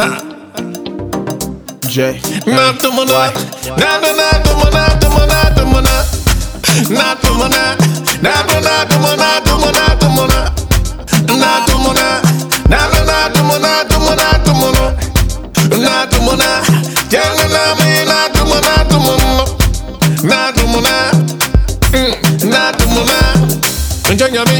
J. Not the mana, not the not the mana, the mana, the mana, not the mana, not the not the mana, the mana, the mana, not the mana, not the not the mana, the mana, the mana, not the mana, yeah, the name, not the mana, the mana, not the mana, not the mana, enjoy your.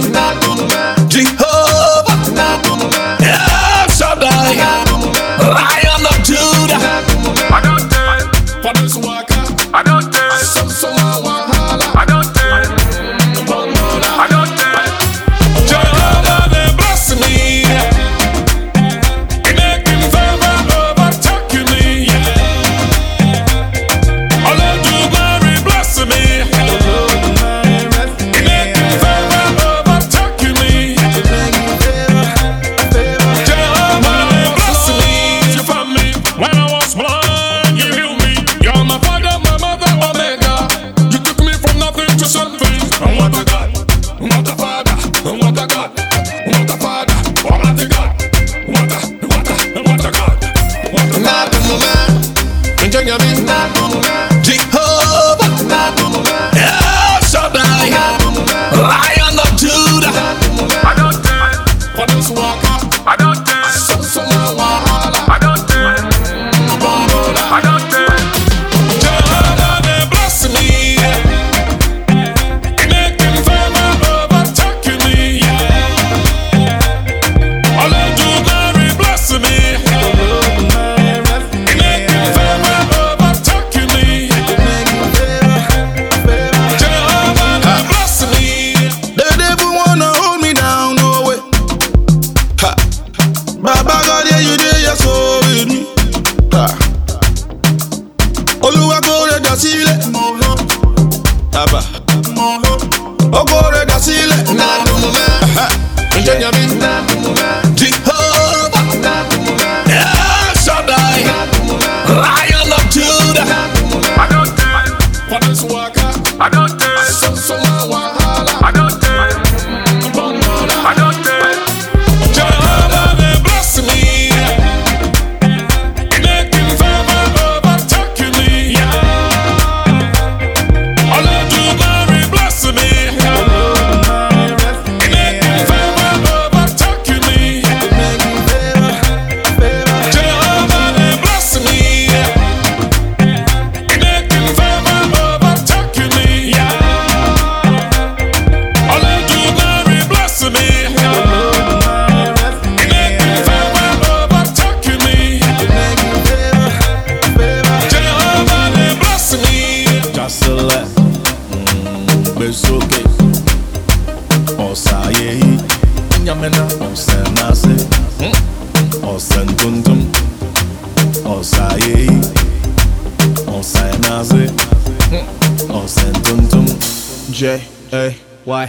But this one I don't care. So, so, so, olúwa kó rẹ̀ dà sílẹ̀. Taba. Ó kó rẹ̀ dà sílẹ̀. Nàdùnmẹ́. Ǹjẹ́ yẹn mi? Nàdùnmẹ́. Osaye, ehi nyamena osenase, na-asị ọsa ntụntụm J A Y.